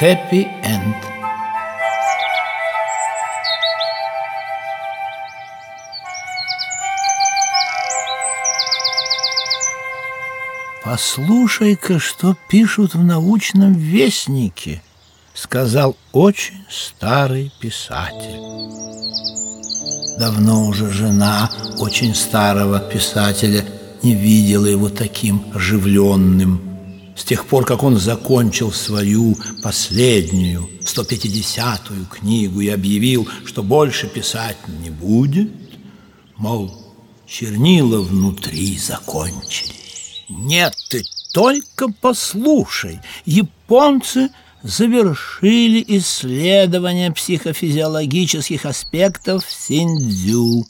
Happy End. «Послушай-ка, что пишут в научном вестнике», — сказал очень старый писатель. Давно уже жена очень старого писателя не видела его таким оживленным. С тех пор, как он закончил свою последнюю, 150-ю книгу и объявил, что больше писать не будет, мол, чернила внутри закончились. Нет, ты только послушай. Японцы завершили исследование психофизиологических аспектов синдзю.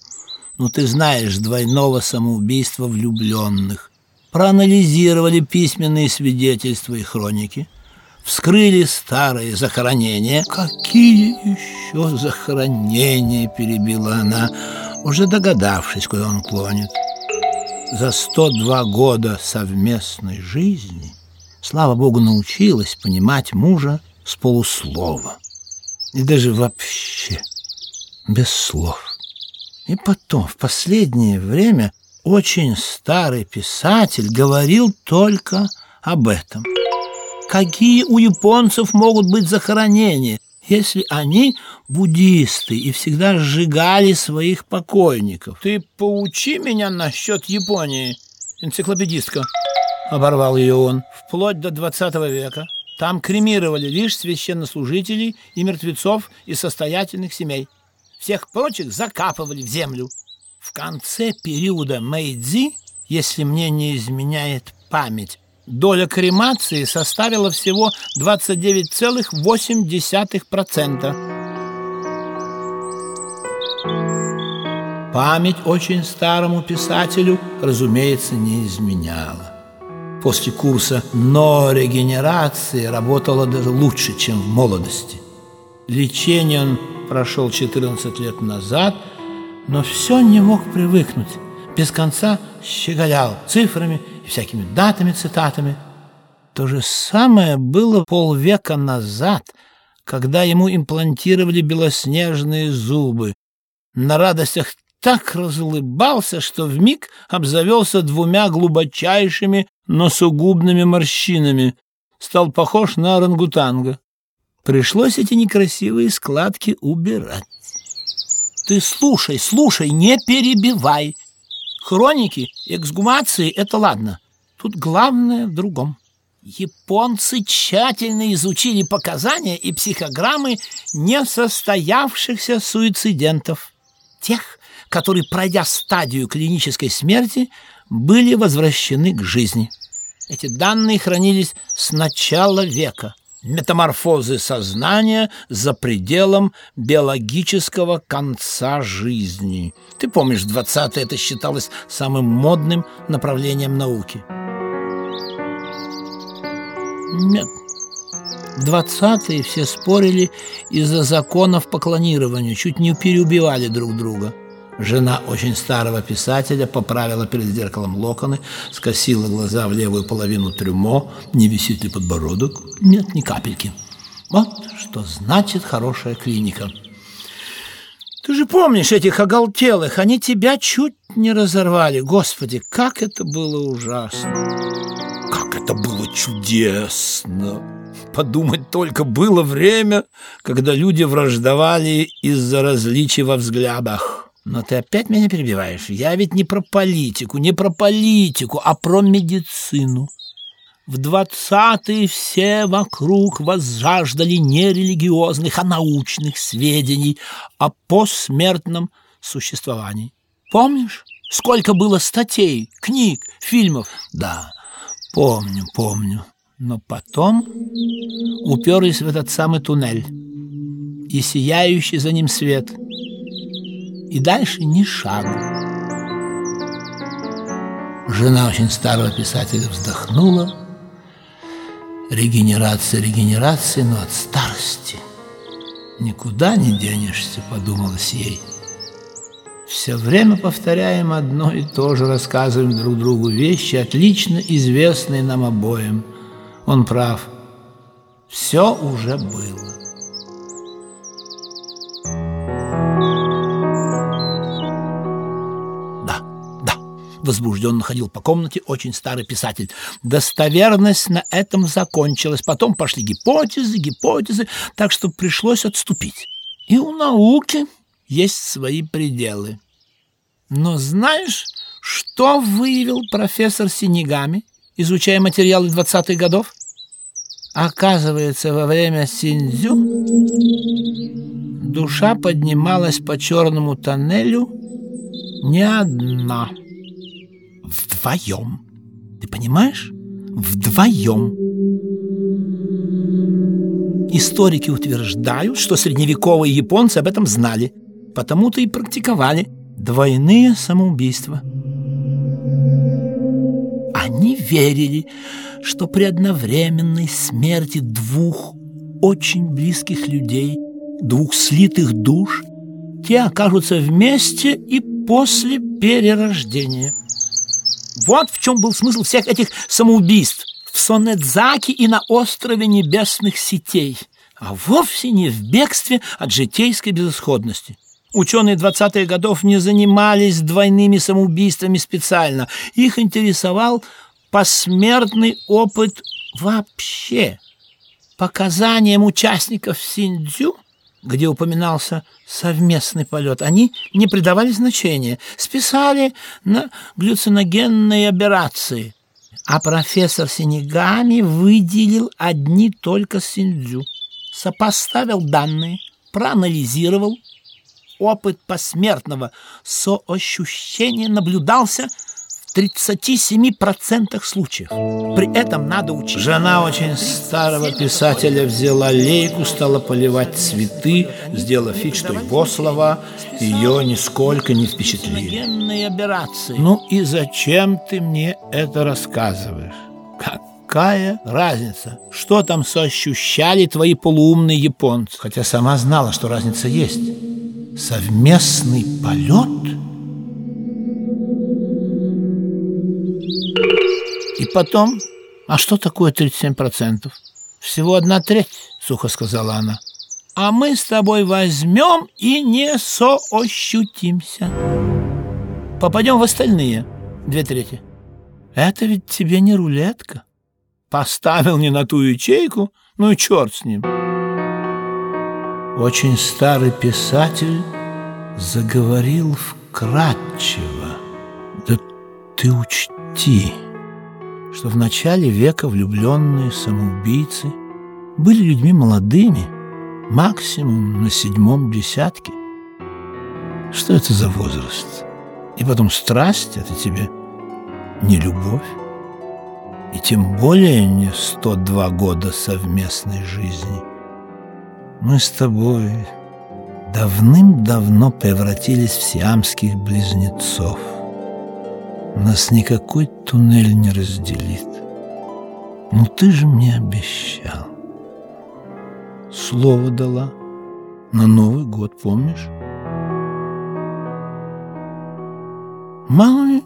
Ну, ты знаешь, двойного самоубийства влюбленных. Проанализировали письменные свидетельства и хроники. Вскрыли старые захоронения. Какие еще захоронения, перебила она, уже догадавшись, куда он клонит за 102 года совместной жизни, слава богу, научилась понимать мужа с полуслова. И даже вообще без слов. И потом, в последнее время, очень старый писатель говорил только об этом. Какие у японцев могут быть захоронения, если они буддисты и всегда сжигали своих покойников. Ты поучи меня насчет Японии, энциклопедистка, оборвал ее он, вплоть до 20 века. Там кремировали лишь священнослужителей и мертвецов из состоятельных семей. Всех прочих закапывали в землю. В конце периода Мэйдзи, если мне не изменяет память, доля кремации составила всего 29,8%. Память очень старому писателю, разумеется, не изменяла. После курса «Но регенерации» работала даже лучше, чем в молодости. Лечение он прошел 14 лет назад, но все не мог привыкнуть. Без конца щеголял цифрами всякими датами, цитатами. То же самое было полвека назад, когда ему имплантировали белоснежные зубы. На радостях так разулыбался, что вмиг обзавелся двумя глубочайшими носогубными морщинами, стал похож на орангутанга. Пришлось эти некрасивые складки убирать. Ты слушай, слушай, не перебивай, Хроники, эксгумации — это ладно. Тут главное в другом. Японцы тщательно изучили показания и психограммы несостоявшихся суицидентов. Тех, которые, пройдя стадию клинической смерти, были возвращены к жизни. Эти данные хранились с начала века метаморфозы сознания за пределом биологического конца жизни. Ты помнишь, в 20-е это считалось самым модным направлением науки. Нет. 20-е все спорили из-за законов по клонированию, чуть не переубивали друг друга. Жена очень старого писателя поправила перед зеркалом локоны, скосила глаза в левую половину трюмо. Не висит ли подбородок? Нет, ни капельки. Вот что значит хорошая клиника. Ты же помнишь этих оголтелых? Они тебя чуть не разорвали. Господи, как это было ужасно. Как это было чудесно. Подумать только, было время, когда люди враждовали из-за различий во взглядах. Но ты опять меня перебиваешь. Я ведь не про политику, не про политику, а про медицину. В двадцатые все вокруг возжаждали не религиозных, а научных сведений о посмертном существовании. Помнишь, сколько было статей, книг, фильмов? Да, помню, помню. Но потом уперлись в этот самый туннель и сияющий за ним свет – и дальше ни шагу. Жена очень старого писателя вздохнула. Регенерация, регенерация, но от старости никуда не денешься, подумалось ей. Все время повторяем одно и то же, рассказываем друг другу вещи, отлично известные нам обоим. Он прав. Все уже было. Возбужденно ходил по комнате очень старый писатель. Достоверность на этом закончилась. Потом пошли гипотезы, гипотезы, так что пришлось отступить. И у науки есть свои пределы. Но знаешь, что выявил профессор Синегами, изучая материалы 20-х годов? Оказывается, во время синдзю душа поднималась по черному тоннелю не одна, вдвоем. Ты понимаешь? Вдвоем. Историки утверждают, что средневековые японцы об этом знали, потому-то и практиковали двойные самоубийства. Они верили, что при одновременной смерти двух очень близких людей, двух слитых душ, те окажутся вместе и после перерождения. Вот в чем был смысл всех этих самоубийств в Сонедзаке и на острове Небесных Сетей, а вовсе не в бегстве от житейской безысходности. Ученые 20-х годов не занимались двойными самоубийствами специально. Их интересовал посмертный опыт вообще. Показаниям участников Синдзю, где упоминался совместный полет, они не придавали значения, списали на глюциногенные операции. А профессор Синегами выделил одни только Синдзю, сопоставил данные, проанализировал. Опыт посмертного соощущения наблюдался в 37% случаев. При этом надо учить. Жена очень старого писателя взяла лейку, стала поливать цветы, сделав вид, что его слова ее нисколько не впечатлили. Ну и зачем ты мне это рассказываешь? Какая разница? Что там соощущали твои полуумные японцы? Хотя сама знала, что разница есть совместный полет? И потом, а что такое 37%? Всего одна треть, сухо сказала она. А мы с тобой возьмем и не соощутимся. Попадем в остальные две трети. Это ведь тебе не рулетка. Поставил не на ту ячейку, ну и черт с ним. Очень старый писатель заговорил вкратчиво. Да ты учти, что в начале века влюбленные самоубийцы были людьми молодыми, максимум на седьмом десятке. Что это за возраст? И потом страсть — это тебе не любовь. И тем более не 102 года совместной жизни. Мы с тобой давным-давно превратились в сиамских близнецов. Нас никакой туннель не разделит. Ну ты же мне обещал. Слово дала. На Новый год, помнишь? Мало ли,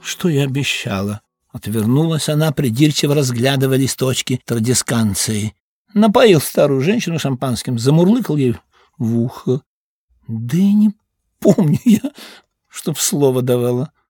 что я обещала. Отвернулась она, придирчиво разглядывая листочки традисканции напоил старую женщину шампанским, замурлыкал ей в ухо. Да и не помню я, чтоб слово давала.